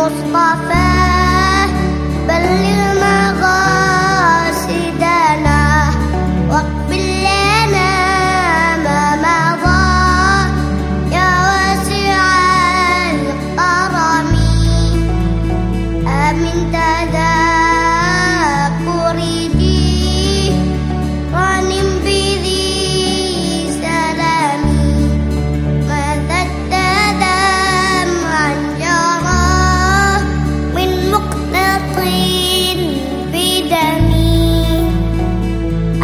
Mustafa Belir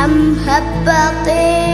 عم هبطين